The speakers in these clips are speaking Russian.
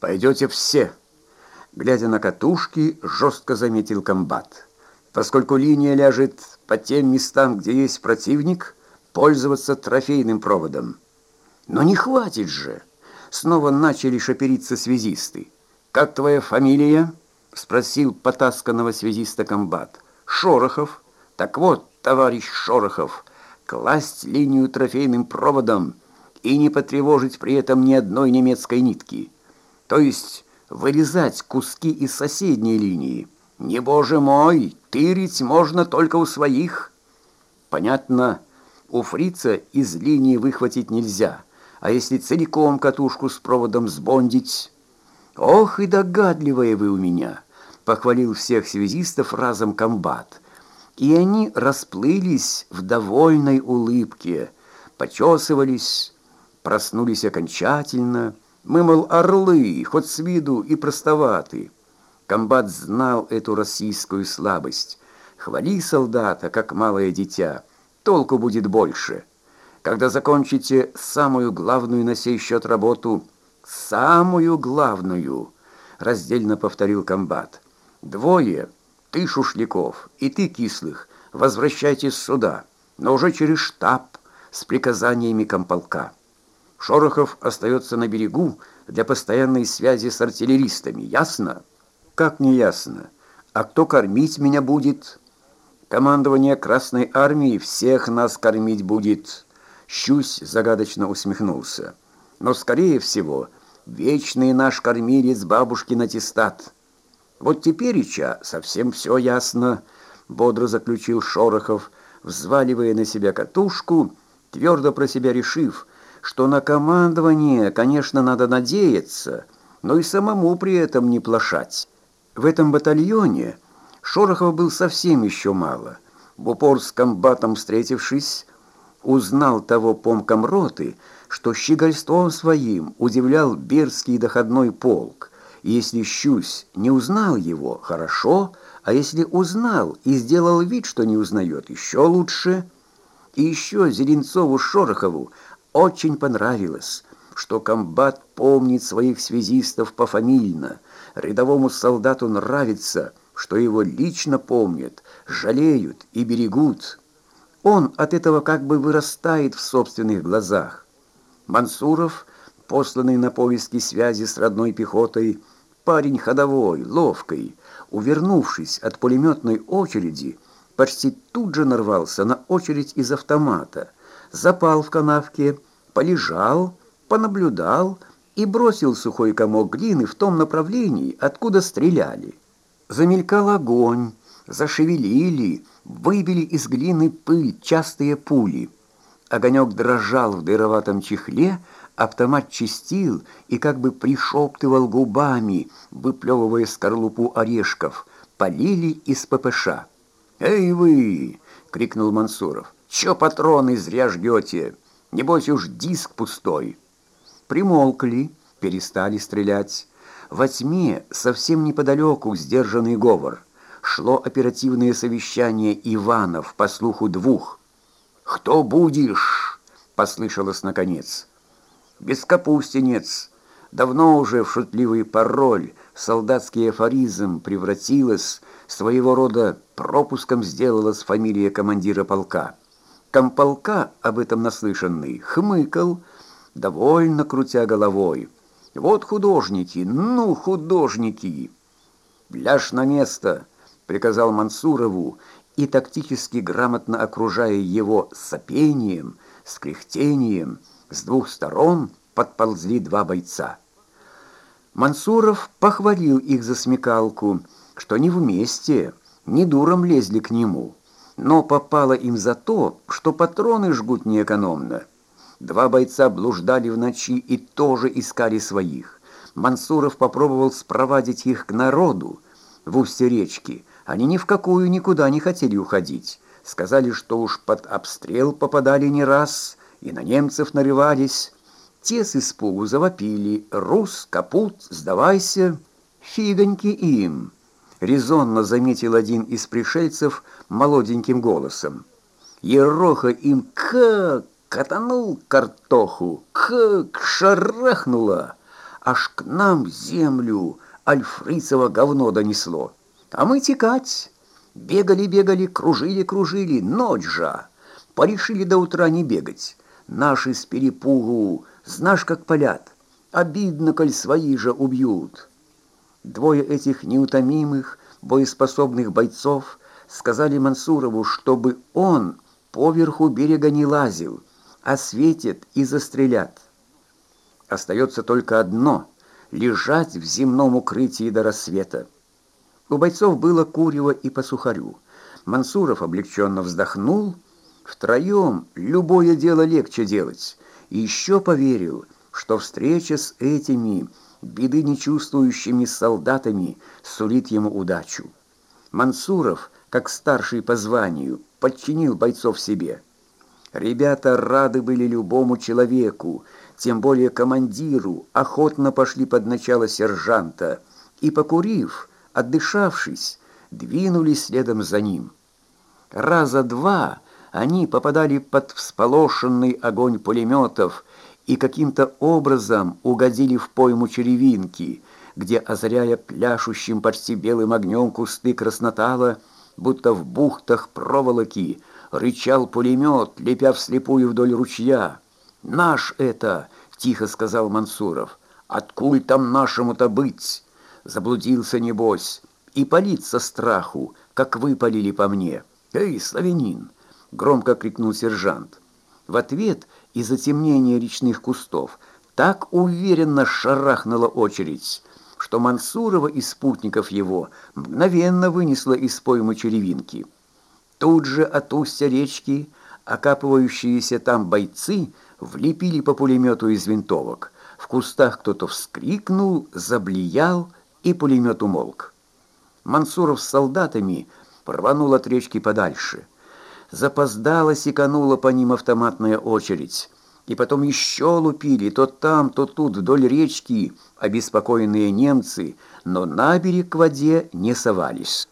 Пойдете все. Глядя на катушки, жестко заметил комбат. Поскольку линия ляжет по тем местам, где есть противник, пользоваться трофейным проводом. Но не хватит же. Снова начали шапериться связисты. «Как твоя фамилия?» — спросил потасканного связиста комбат. «Шорохов. Так вот, товарищ Шорохов, класть линию трофейным проводом и не потревожить при этом ни одной немецкой нитки. То есть вырезать куски из соседней линии. Не, боже мой, тырить можно только у своих. Понятно, у фрица из линии выхватить нельзя, а если целиком катушку с проводом сбондить... Ох и догадливые вы у меня, похвалил всех связистов разом комбат. И они расплылись в довольной улыбке, почесывались, проснулись окончательно. Мы, мол, орлы, хоть с виду и простоваты. Комбат знал эту российскую слабость. Хвали солдата, как малое дитя, толку будет больше. Когда закончите самую главную на сей счет работу, самую главную, раздельно повторил комбат. Двое, ты, Шушляков, и ты, Кислых, возвращайтесь сюда, но уже через штаб с приказаниями комполка. Шорохов остается на берегу для постоянной связи с артиллеристами. Ясно? Как не ясно? А кто кормить меня будет? Командование Красной Армии всех нас кормить будет. Щусь загадочно усмехнулся. Но, скорее всего, вечный наш кормилец бабушкин аттестат. Вот теперь, Ича, совсем все ясно, бодро заключил Шорохов, взваливая на себя катушку, твердо про себя решив, что на командование, конечно, надо надеяться, но и самому при этом не плашать. В этом батальоне Шорохов был совсем еще мало. В упор с комбатом встретившись, узнал того помком роты, что щегольством своим удивлял Берский доходной полк. Если Щусь не узнал его, хорошо, а если узнал и сделал вид, что не узнает, еще лучше. И еще Зеленцову-Шорохову очень понравилось, что комбат помнит своих связистов пофамильно. Рядовому солдату нравится, что его лично помнят, жалеют и берегут. Он от этого как бы вырастает в собственных глазах. Мансуров, посланный на поиски связи с родной пехотой, парень ходовой, ловкий, увернувшись от пулеметной очереди, почти тут же нарвался на очередь из автомата – запал в канавке, полежал, понаблюдал и бросил сухой комок глины в том направлении, откуда стреляли. Замелькал огонь, зашевелили, выбили из глины пыль частые пули. Огонек дрожал в дыроватом чехле, автомат чистил и как бы пришептывал губами, выплевывая скорлупу орешков. Полили из ППШ. «Эй вы!» — крикнул Мансуров. Чё патроны зря ждете? Небось уж диск пустой. Примолкли, перестали стрелять. Во тьме, совсем неподалеку, сдержанный говор. Шло оперативное совещание Иванов по слуху двух. «Кто будешь?» — послышалось наконец. «Бескапустенец». Давно уже в шутливый пароль, солдатский афоризм превратилась, своего рода пропуском сделалась фамилия командира полка. Комполка, об этом наслышанный, хмыкал, довольно крутя головой. «Вот художники, ну, художники!» «Ляжь на место!» — приказал Мансурову, и, тактически грамотно окружая его сопением, скряхтением, с двух сторон подползли два бойца. Мансуров похвалил их за смекалку, что не вместе, не дуром лезли к нему — но попало им за то, что патроны жгут неэкономно. Два бойца блуждали в ночи и тоже искали своих. Мансуров попробовал спровадить их к народу в устье речки. Они ни в какую никуда не хотели уходить. Сказали, что уж под обстрел попадали не раз и на немцев нарывались. Те с испугу завопили «Рус, капут, сдавайся!» Фигоньки им! Резонно заметил один из пришельцев молоденьким голосом. Ероха им как катанул картоху, как шарахнула, аж к нам землю альфрицево говно донесло. А мы текать. Бегали-бегали, кружили-кружили, ночь же. Порешили до утра не бегать. Наши с перепугу, знаешь, как палят. Обидно, коль свои же убьют. Двое этих неутомимых, боеспособных бойцов сказали Мансурову, чтобы он поверху берега не лазил, а светит и застрелят. Остается только одно — лежать в земном укрытии до рассвета. У бойцов было курево и по сухарю. Мансуров облегченно вздохнул. Втроем любое дело легче делать. И еще поверил, что встреча с этими беды нечувствующими солдатами сулит ему удачу. Мансуров, как старший по званию, подчинил бойцов себе. Ребята рады были любому человеку, тем более командиру, охотно пошли под начало сержанта и, покурив, отдышавшись, двинулись следом за ним. Раза два они попадали под всполошенный огонь пулеметов и каким-то образом угодили в пойму черевинки, где, озаряя пляшущим почти белым огнем кусты краснотала, будто в бухтах проволоки, рычал пулемет, лепя вслепую вдоль ручья. «Наш это!» — тихо сказал Мансуров. «Откуль там нашему-то быть?» Заблудился, небось, и палит страху, как вы полили по мне. «Эй, славянин!» — громко крикнул сержант. В ответ из-за темнения речных кустов так уверенно шарахнула очередь, что Мансурова и спутников его мгновенно вынесла из поймы черевинки. Тут же от устья речки окапывающиеся там бойцы влепили по пулемету из винтовок. В кустах кто-то вскрикнул, заблиял, и пулемет умолк. Мансуров с солдатами рванул от речки подальше. Запоздало секанула по ним автоматная очередь. И потом еще лупили то там, то тут вдоль речки обеспокоенные немцы, но на берег к воде не совались.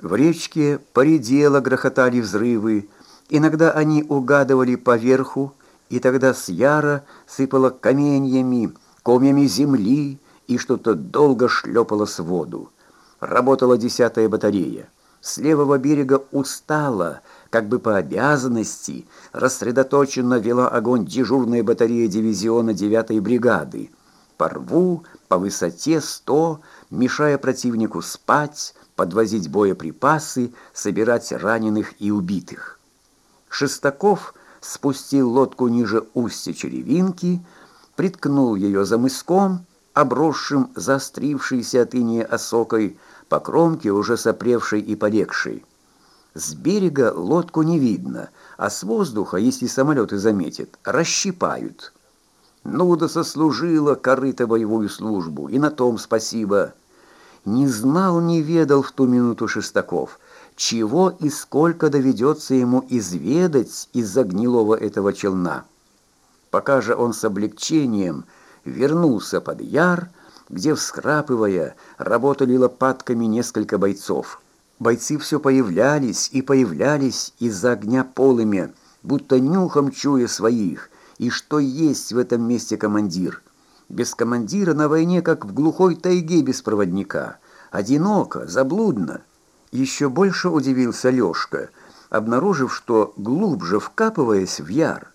В речке поредело грохотали взрывы, иногда они угадывали поверху, и тогда с яра сыпало каменьями, комьями земли, и что-то долго шлепало с воду. Работала десятая батарея. С левого берега устала, как бы по обязанности, рассредоточенно вела огонь дежурная батарея дивизиона 9-й бригады. По рву, по высоте 100, мешая противнику спать, подвозить боеприпасы, собирать раненых и убитых. Шестаков спустил лодку ниже устья черевинки, приткнул ее за мыском обросшим заострившейся от осокой, по кромке уже сопревшей и порекшей. С берега лодку не видно, а с воздуха, если самолеты заметят, расщипают. Ну да сослужила корыто боевую службу, и на том спасибо. Не знал, не ведал в ту минуту Шестаков, чего и сколько доведется ему изведать из-за гнилого этого челна. Пока же он с облегчением – вернулся под яр, где, вскрапывая, работали лопатками несколько бойцов. Бойцы все появлялись и появлялись из-за огня полыми, будто нюхом чуя своих, и что есть в этом месте командир. Без командира на войне, как в глухой тайге без проводника. Одиноко, заблудно. Еще больше удивился Лешка, обнаружив, что, глубже вкапываясь в яр,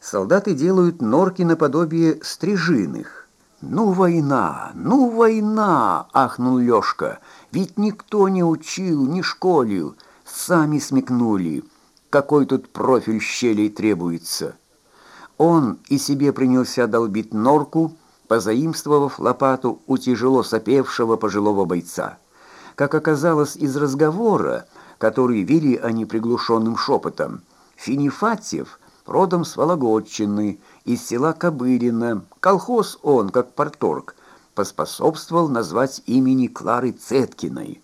солдаты делают норки наподобие стрижиных. «Ну, война! Ну, война!» — ахнул Лёшка. «Ведь никто не учил, не школил. Сами смекнули, какой тут профиль щелей требуется». Он и себе принялся долбить норку, позаимствовав лопату у тяжело сопевшего пожилого бойца. Как оказалось из разговора, который вели они приглушенным шепотом, Финифатьев — родом с Вологодчины, из села Кобылино. Колхоз он, как порторг, поспособствовал назвать имени Клары Цеткиной.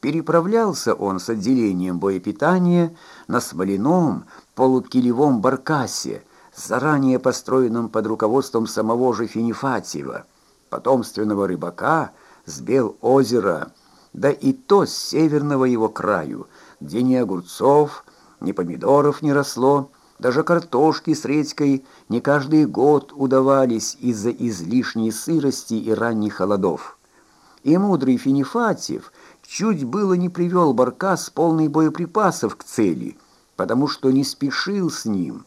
Переправлялся он с отделением боепитания на смоляном полукилевом баркасе, заранее построенном под руководством самого же Финифатьева, потомственного рыбака с Бел озера, да и то с северного его краю, где ни огурцов, ни помидоров не росло, Даже картошки с редькой не каждый год удавались из-за излишней сырости и ранних холодов. И мудрый Финифатьев чуть было не привел Баркас полный боеприпасов к цели, потому что не спешил с ним.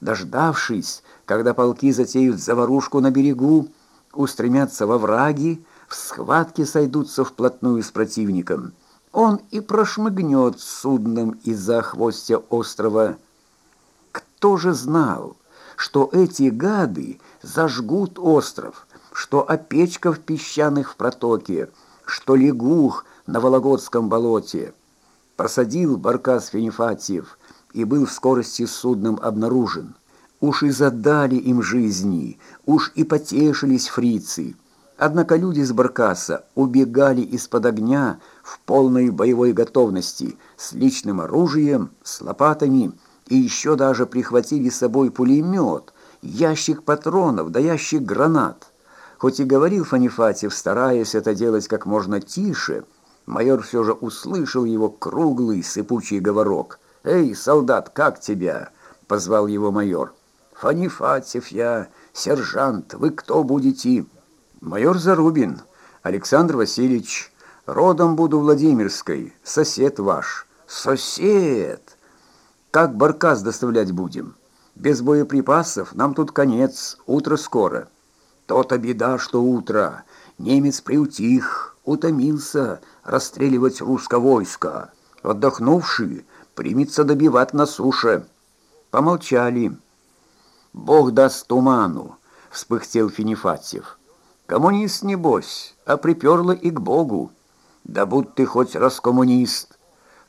Дождавшись, когда полки затеют заварушку на берегу, устремятся во враги, в схватке сойдутся вплотную с противником. Он и прошмыгнет судном из-за хвостя острова, кто же знал, что эти гады зажгут остров, что опечка в песчаных в протоке, что лягух на Вологодском болоте? Посадил Баркас Финифатьев и был в скорости судном обнаружен. Уж и задали им жизни, уж и потешились фрицы. Однако люди с Баркаса убегали из-под огня в полной боевой готовности, с личным оружием, с лопатами, и еще даже прихватили с собой пулемет, ящик патронов да ящик гранат. Хоть и говорил Фанифатьев, стараясь это делать как можно тише, майор все же услышал его круглый сыпучий говорок. «Эй, солдат, как тебя?» — позвал его майор. «Фанифатьев я, сержант, вы кто будете?» «Майор Зарубин, Александр Васильевич, родом буду Владимирской, сосед ваш». «Сосед!» Как баркас доставлять будем? Без боеприпасов нам тут конец, утро скоро. То-то беда, что утро. Немец приутих, утомился расстреливать русское войско. Отдохнувший примется добивать на суше. Помолчали. «Бог даст туману», — вспыхтел Финифатьев. «Коммунист, небось, а приперло и к Богу. Да будь ты хоть раз коммунист.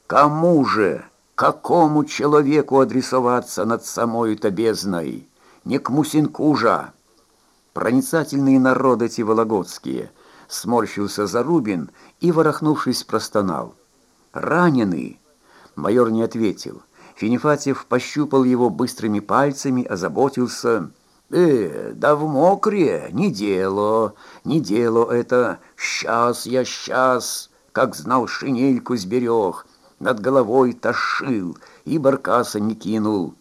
Кому же?» Какому человеку адресоваться над самой-то бездной? Не к Мусинку же. Проницательные народы эти вологодские. Сморщился Зарубин и, ворохнувшись, простонал. Раненый. Майор не ответил. Финифатьев пощупал его быстрыми пальцами, озаботился. «Э, да в мокре, не дело, не дело это. Сейчас я, сейчас, как знал, шинельку сберег» над головой тошил и баркаса не кинул.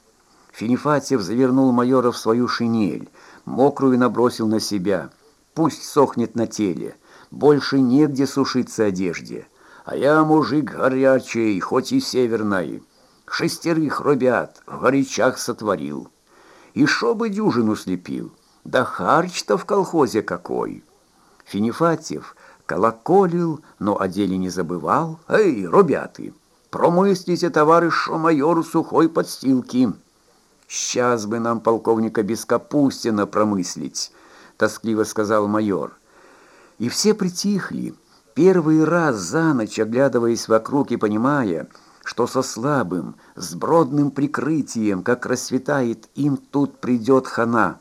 Финифатьев завернул майора в свою шинель, мокрую набросил на себя. Пусть сохнет на теле, больше негде сушиться одежде. А я мужик горячий, хоть и северный. Шестерых ребят в горячах сотворил. И шо бы дюжину слепил, да харч-то в колхозе какой. Финифатьев колоколил, но о деле не забывал. Эй, ребята! Промыслите, товарищу майору сухой подстилки. Сейчас бы нам полковника Бескапустина промыслить, тоскливо сказал майор. И все притихли, первый раз за ночь оглядываясь вокруг и понимая, что со слабым, сбродным прикрытием, как рассветает, им тут придет хана.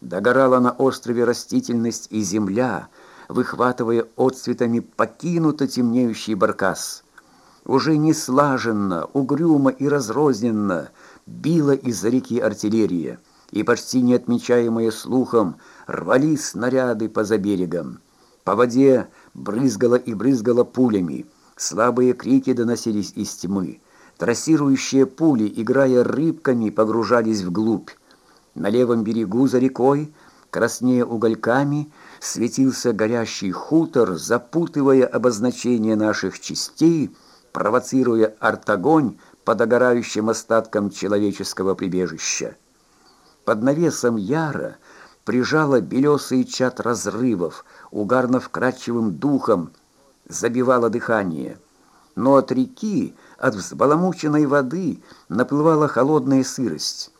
Догорала на острове растительность и земля, выхватывая отцветами покинуто темнеющий баркас уже не слаженно, угрюмо и разрозненно била из-за реки артиллерия, и почти не отмечаемые слухом рвались снаряды по заберегам. По воде брызгало и брызгало пулями, слабые крики доносились из тьмы. Трассирующие пули, играя рыбками, погружались вглубь. На левом берегу за рекой, краснея угольками, светился горящий хутор, запутывая обозначение наших частей — провоцируя артогонь по догорающим остаткам человеческого прибежища. Под навесом яра прижала белесый чат разрывов, угарно вкрадчивым духом, забивала дыхание. Но от реки, от взбаламученной воды наплывала холодная сырость.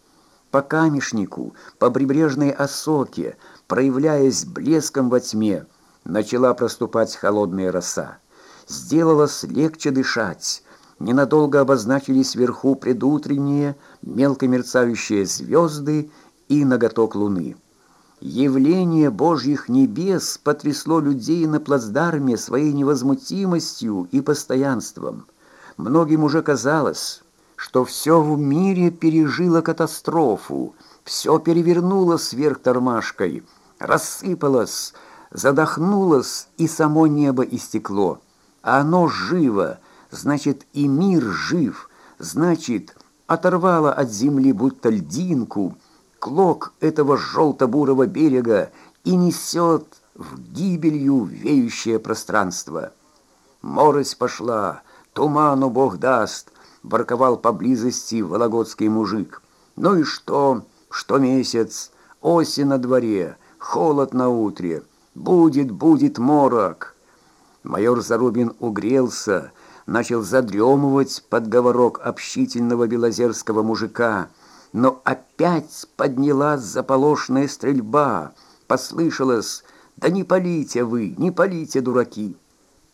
По камешнику, по прибрежной осоке, проявляясь блеском во тьме, начала проступать холодная роса сделалось легче дышать. Ненадолго обозначились вверху предутренние, мелко мерцающие звезды и ноготок луны. Явление Божьих небес потрясло людей на плацдарме своей невозмутимостью и постоянством. Многим уже казалось, что все в мире пережило катастрофу, все перевернулось вверх тормашкой, рассыпалось, задохнулось, и само небо истекло. А оно живо, значит и мир жив, значит оторвало от земли будто льдинку, клок этого желто-бурого берега и несет в гибелью веющее пространство. Морось пошла, туману Бог даст, ворковал поблизости вологодский мужик. Ну и что, что месяц, осень на дворе, холод на утре, будет, будет морок. Майор Зарубин угрелся, начал задремывать под говорок общительного белозерского мужика, но опять поднялась заполошная стрельба. Послышалось «Да не полите вы, не полите, дураки!»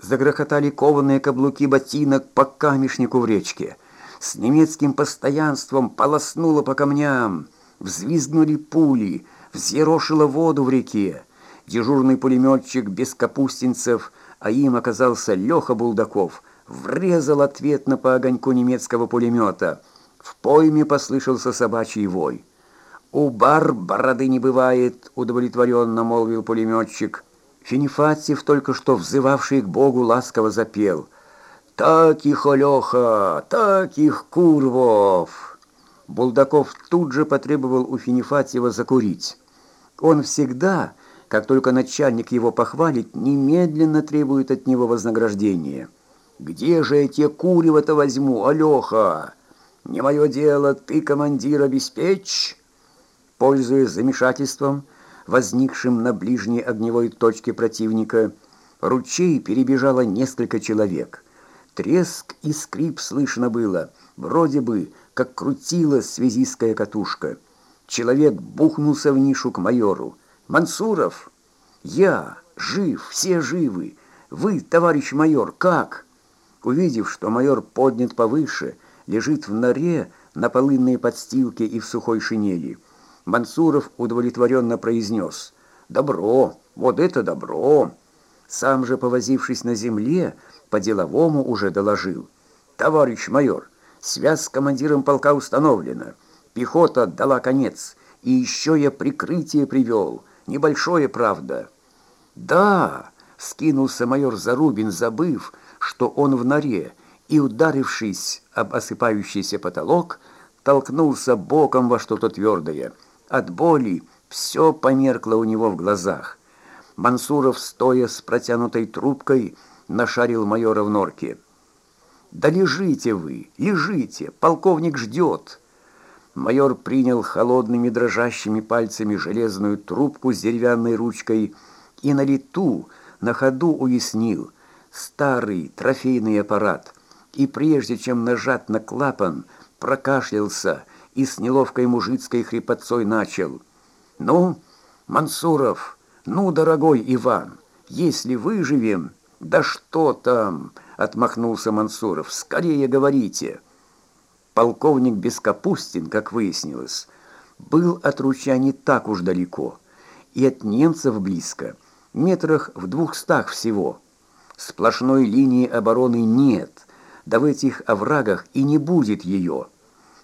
Загрохотали кованые каблуки ботинок по камешнику в речке. С немецким постоянством полоснуло по камням. Взвизгнули пули, взъерошило воду в реке. Дежурный пулеметчик без капустинцев, а им оказался Леха Булдаков, врезал ответно по огоньку немецкого пулемета. В пойме послышался собачий вой. «У бар бороды не бывает», — удовлетворенно молвил пулеметчик. Финифатьев, только что взывавший к Богу, ласково запел. «Так их, Олеха, так их, Курвов!» Булдаков тут же потребовал у Финифатьева закурить. Он всегда, как только начальник его похвалит, немедленно требует от него вознаграждения. «Где же я те курева-то возьму, Алёха? Не мое дело, ты, командир, обеспечь!» Пользуясь замешательством, возникшим на ближней огневой точке противника, ручей перебежало несколько человек. Треск и скрип слышно было, вроде бы, как крутилась связистская катушка. Человек бухнулся в нишу к майору. «Мансуров!» «Я! Жив! Все живы! Вы, товарищ майор, как?» Увидев, что майор поднят повыше, лежит в норе на полынной подстилке и в сухой шинели, Мансуров удовлетворенно произнес «Добро, вот это добро!» Сам же, повозившись на земле, по-деловому уже доложил «Товарищ майор, связь с командиром полка установлена, пехота отдала конец, и еще я прикрытие привел, небольшое, правда». «Да!» — скинулся майор Зарубин, забыв, что он в норе, и, ударившись об осыпающийся потолок, толкнулся боком во что-то твердое — от боли все померкло у него в глазах. Мансуров, стоя с протянутой трубкой, нашарил майора в норке. «Да лежите вы, лежите, полковник ждет!» Майор принял холодными дрожащими пальцами железную трубку с деревянной ручкой и на лету, на ходу уяснил старый трофейный аппарат, и прежде чем нажать на клапан, прокашлялся и с неловкой мужицкой хрипотцой начал. «Ну, Мансуров, ну, дорогой Иван, если выживем...» «Да что там?» — отмахнулся Мансуров. «Скорее говорите!» Полковник Бескапустин, как выяснилось, был от ручья не так уж далеко, и от немцев близко, метрах в двухстах всего. Сплошной линии обороны нет, да в этих оврагах и не будет ее.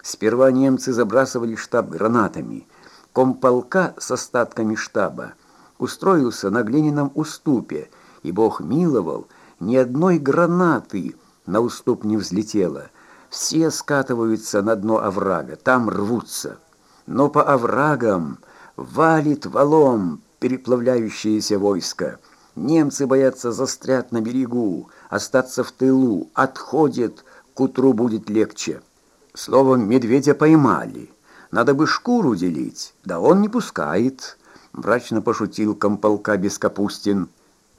Сперва немцы забрасывали штаб гранатами. Комполка с остатками штаба устроился на глиняном уступе, и Бог миловал, ни одной гранаты на уступ не взлетело. Все скатываются на дно оврага, там рвутся. Но по оврагам валит валом переплавляющееся войско. Немцы боятся застрять на берегу, остаться в тылу, отходят, к утру будет легче. Словом, медведя поймали. Надо бы шкуру делить, да он не пускает, мрачно пошутил комполка Бескапустин.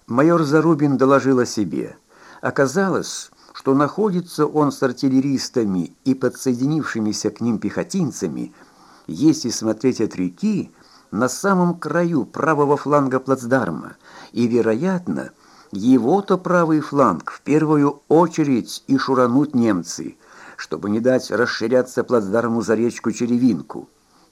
Майор Зарубин доложил о себе. Оказалось, что находится он с артиллеристами и подсоединившимися к ним пехотинцами, если смотреть от реки, на самом краю правого фланга плацдарма, и, вероятно, его-то правый фланг в первую очередь и шуранут немцы – чтобы не дать расширяться плацдарму за речку Черевинку.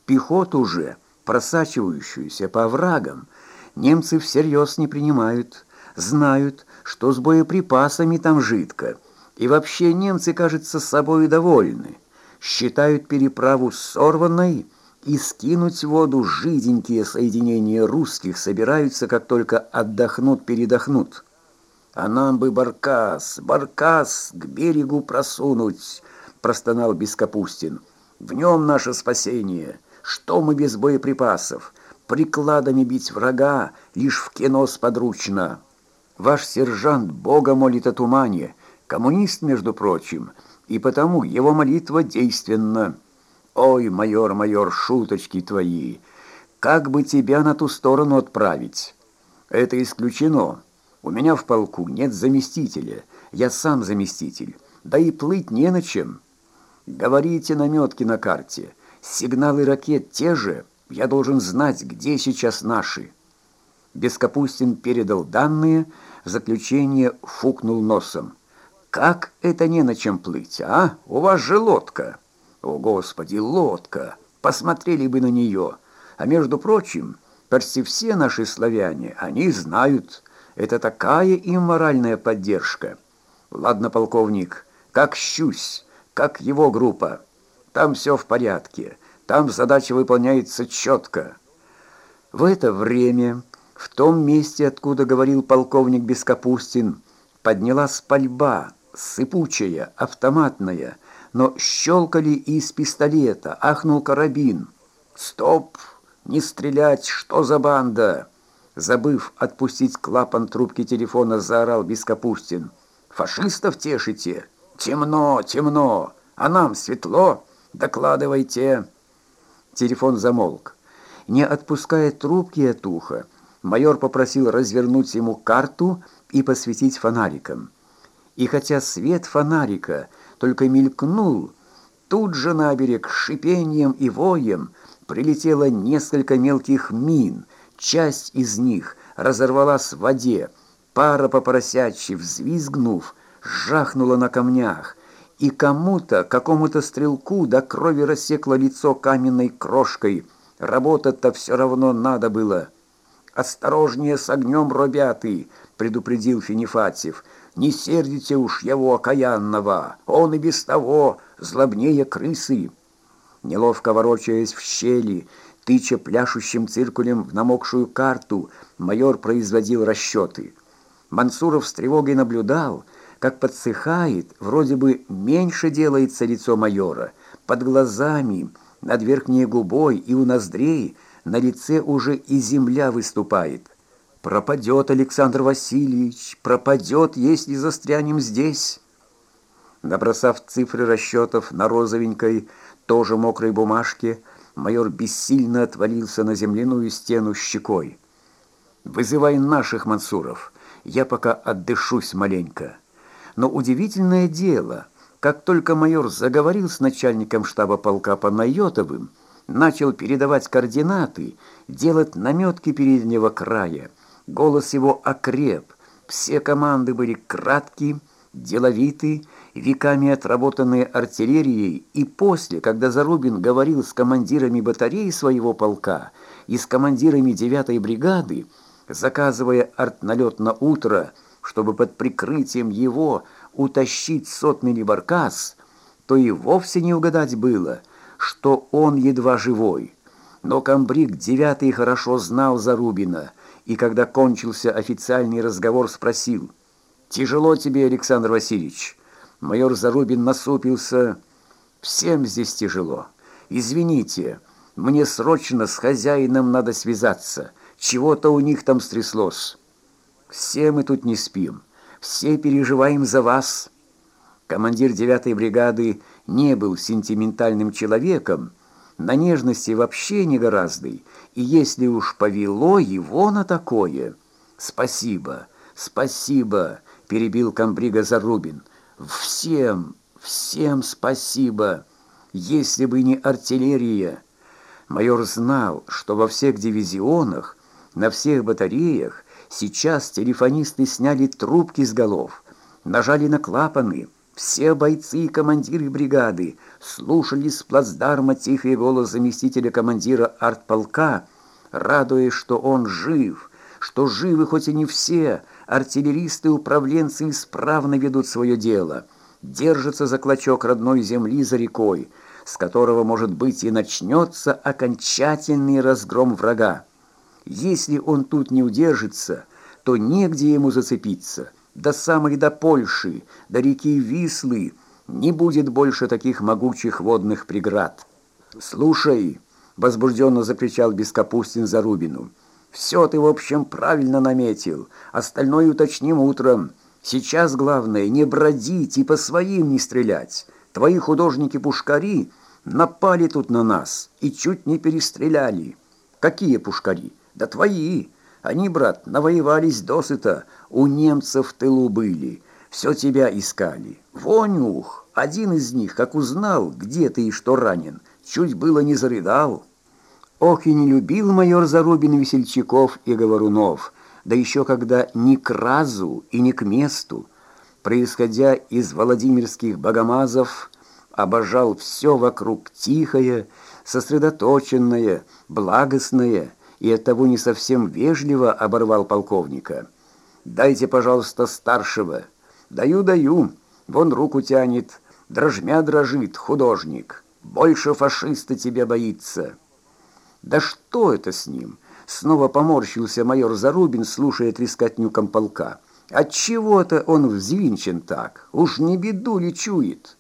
Пехоту уже, просачивающуюся по оврагам, немцы всерьез не принимают, знают, что с боеприпасами там жидко, и вообще немцы, кажется, собой довольны, считают переправу сорванной, и скинуть в воду жиденькие соединения русских собираются, как только отдохнут-передохнут. А нам бы баркас, баркас к берегу просунуть, — простонал Бескапустин. «В нем наше спасение. Что мы без боеприпасов? Прикладами бить врага лишь в кино сподручно. Ваш сержант Бога молит о тумане, коммунист, между прочим, и потому его молитва действенна. Ой, майор, майор, шуточки твои! Как бы тебя на ту сторону отправить? Это исключено. У меня в полку нет заместителя, я сам заместитель, да и плыть не на чем». Говорите наметки на карте. Сигналы ракет те же. Я должен знать, где сейчас наши. Бескапустин передал данные, заключение фукнул носом. «Как это не на чем плыть, а? У вас же лодка!» «О, Господи, лодка! Посмотрели бы на нее! А между прочим, почти все наши славяне, они знают, это такая им моральная поддержка. Ладно, полковник, как щусь!» как его группа. Там все в порядке, там задача выполняется четко. В это время, в том месте, откуда говорил полковник Бескапустин, поднялась пальба, сыпучая, автоматная, но щелкали из пистолета, ахнул карабин. «Стоп! Не стрелять! Что за банда?» Забыв отпустить клапан трубки телефона, заорал Бескапустин. «Фашистов тешите?» «Темно, темно, а нам светло. Докладывайте». Телефон замолк. Не отпуская трубки от уха, майор попросил развернуть ему карту и посветить фонариком. И хотя свет фонарика только мелькнул, тут же на берег шипением и воем прилетело несколько мелких мин. Часть из них разорвалась в воде. Пара попросячьи, взвизгнув, жахнуло на камнях, и кому-то, какому-то стрелку до крови рассекло лицо каменной крошкой. Работать-то все равно надо было. «Осторожнее с огнем, робяты!» — предупредил Финифатьев. «Не сердите уж его окаянного, он и без того злобнее крысы». Неловко ворочаясь в щели, тыча пляшущим циркулем в намокшую карту, майор производил расчеты. Мансуров с тревогой наблюдал — как подсыхает, вроде бы меньше делается лицо майора, под глазами, над верхней губой и у ноздрей на лице уже и земля выступает. Пропадет Александр Васильевич, пропадет, если застрянем здесь. Набросав цифры расчетов на розовенькой, тоже мокрой бумажке, майор бессильно отвалился на земляную стену щекой. «Вызывай наших мансуров, я пока отдышусь маленько». Но удивительное дело, как только майор заговорил с начальником штаба полка Панайотовым, начал передавать координаты, делать наметки переднего края, голос его окреп, все команды были краткие, деловиты, веками отработанные артиллерией, и после, когда Зарубин говорил с командирами батареи своего полка и с командирами 9-й бригады, заказывая артналет на утро, чтобы под прикрытием его утащить сотмели баркас, то и вовсе не угадать было, что он едва живой. Но комбриг девятый хорошо знал Зарубина, и когда кончился официальный разговор, спросил, «Тяжело тебе, Александр Васильевич?» Майор Зарубин насупился, «Всем здесь тяжело. Извините, мне срочно с хозяином надо связаться. Чего-то у них там стряслось». Все мы тут не спим, все переживаем за вас. Командир 9-й бригады не был сентиментальным человеком, на нежности вообще не гораздый, и если уж повело его на такое... Спасибо, спасибо, перебил комбрига Зарубин. Всем, всем спасибо, если бы не артиллерия. Майор знал, что во всех дивизионах, на всех батареях Сейчас телефонисты сняли трубки с голов, нажали на клапаны. Все бойцы и командиры бригады слушали с плацдарма тихий голос заместителя командира артполка, радуясь, что он жив, что живы хоть и не все, артиллеристы-управленцы исправно ведут свое дело, держатся за клочок родной земли за рекой, с которого, может быть, и начнется окончательный разгром врага. Если он тут не удержится, то негде ему зацепиться. До самой до Польши, до реки Вислы, Не будет больше таких могучих водных преград. «Слушай!» — возбужденно закричал Бескапустин Зарубину. «Все ты, в общем, правильно наметил. Остальное уточним утром. Сейчас главное не бродить и по своим не стрелять. Твои художники-пушкари напали тут на нас и чуть не перестреляли. Какие пушкари? Да твои. Они, брат, навоевались досыта, у немцев в тылу были. Все тебя искали. Вонюх, один из них, как узнал, где ты и что ранен, чуть было не зарыдал. Ох, и не любил майор Зарубин весельчаков и говорунов, да еще когда ни к разу и ни к месту, происходя из Владимирских богомазов, обожал все вокруг тихое, сосредоточенное, благостное, и оттого не совсем вежливо оборвал полковника. «Дайте, пожалуйста, старшего». «Даю, даю. Вон руку тянет. Дрожмя дрожит художник. Больше фашиста тебя боится». «Да что это с ним?» Снова поморщился майор Зарубин, слушая трескотню комполка. «Отчего-то он взвинчен так. Уж не беду ли чует?»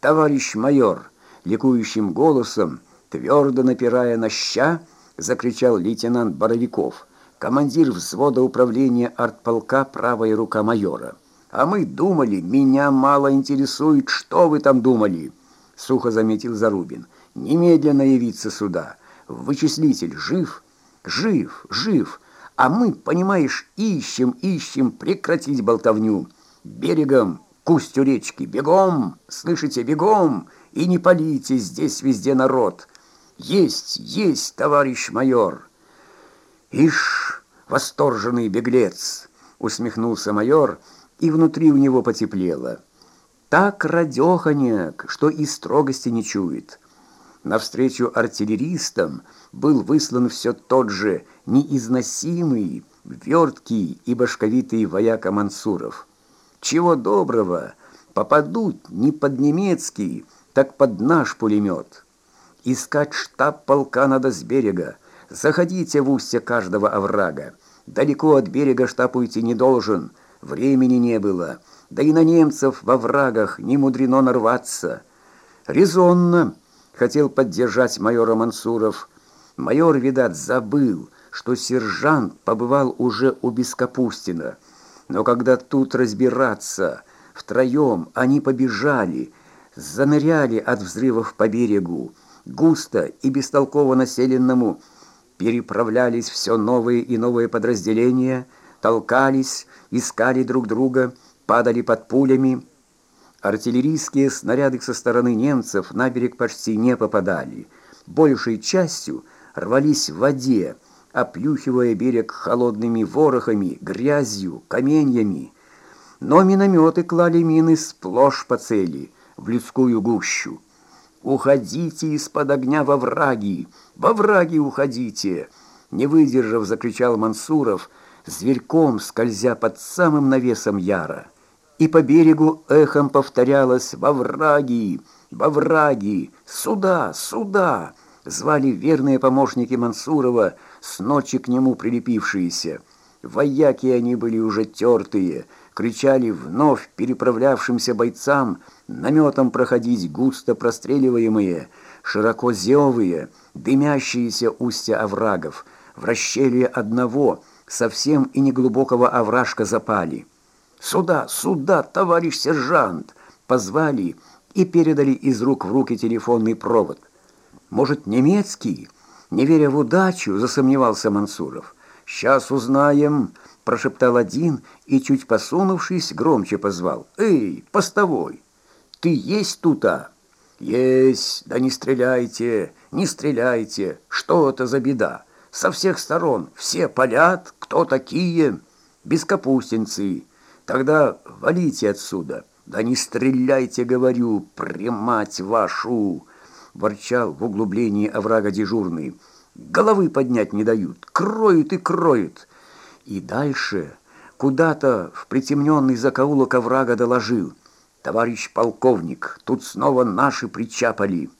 «Товарищ майор!» Ликующим голосом, твердо напирая на ща, закричал лейтенант Боровиков, командир взвода управления артполка «Правая рука майора». «А мы думали, меня мало интересует, что вы там думали», — сухо заметил Зарубин. «Немедленно явиться сюда. Вычислитель жив?» «Жив, жив. А мы, понимаешь, ищем, ищем прекратить болтовню. Берегом, к устью речки, бегом, слышите, бегом, и не полите, здесь везде народ. Есть, есть, товарищ майор». «Ишь, восторженный беглец!» — усмехнулся майор — и внутри у него потеплело. Так радеханяк, что и строгости не чует. Навстречу артиллеристам был выслан все тот же неизносимый, верткий и башковитый вояка Мансуров. Чего доброго, попадут не под немецкий, так под наш пулемет. Искать штаб полка надо с берега. Заходите в устье каждого оврага. Далеко от берега штаб уйти не должен — Времени не было, да и на немцев во врагах не мудрено нарваться. Резонно хотел поддержать майора Мансуров. Майор, видать, забыл, что сержант побывал уже у Бескапустина. Но когда тут разбираться, втроем они побежали, заныряли от взрывов по берегу, густо и бестолково населенному, переправлялись все новые и новые подразделения, толкались, искали друг друга, падали под пулями. Артиллерийские снаряды со стороны немцев на берег почти не попадали. Большей частью рвались в воде, оплюхивая берег холодными ворохами, грязью, каменьями. Но минометы клали мины сплошь по цели, в людскую гущу. «Уходите из-под огня во враги! Во враги уходите!» Не выдержав, закричал Мансуров – зверьком скользя под самым навесом яра. И по берегу эхом повторялось «Во враги! Во враги! Сюда! Сюда!» Звали верные помощники Мансурова, с ночи к нему прилепившиеся. Вояки они были уже тертые, кричали вновь переправлявшимся бойцам наметом проходить густо простреливаемые, широко зевые, дымящиеся устья оврагов, в расщелье одного — совсем и неглубокого овражка запали. «Сюда, сюда, товарищ сержант!» Позвали и передали из рук в руки телефонный провод. «Может, немецкий?» Не веря в удачу, засомневался Мансуров. «Сейчас узнаем», — прошептал один и, чуть посунувшись, громче позвал. «Эй, постовой, ты есть тут-а?» «Есть, да не стреляйте, не стреляйте, что это за беда?» Со всех сторон все палят, кто такие, бескапустинцы. Тогда валите отсюда. Да не стреляйте, говорю, примать вашу, ворчал в углублении оврага дежурный. Головы поднять не дают, кроют и кроют. И дальше куда-то в притемненный закоулок оврага доложил. Товарищ полковник, тут снова наши причапали.